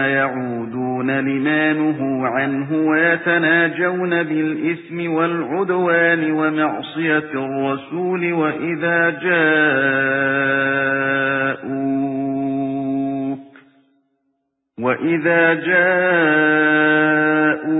يَعُودُونَ لِمَا نُهُوا عَنْهُ وَيَتَنَاجَوْنَ بِالْإِثْمِ وَالْعُدْوَانِ وَمَعْصِيَتِ الرَّسُولِ وَإِذَا جَاءُوكَ وَإِذَا جَاءُوكَ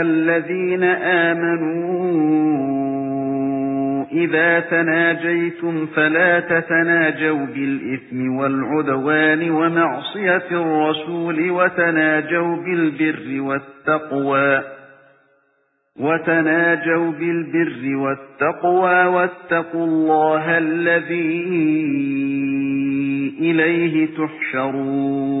أَيُّهَا الَّذِينَ آمَنُوا إِذَا تَنَاجَيْتُمْ فَلَا تَتَنَاجَوْا بِالْإِثْمِ وَالْعُدْوَانِ وَمَعْصِيَتِ الرَّسُولِ وَتَنَاجَوْا بِالْبِرِّ وَالتَّقْوَى وَتَنَاجَوْا بِالْبِرِّ وَالتَّقْوَى وَاتَّقُوا اللَّهَ الَّذِي إِلَيْهِ تُحْشَرُونَ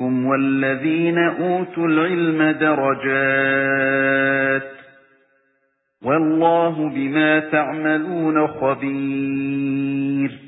مِنكُمْ وَالَّذِينَ أُوتُوا الْعِلْمَ دَرَجَاتٍ وَاللَّهُ بِمَا تَعْمَلُونَ خَبِيرٌ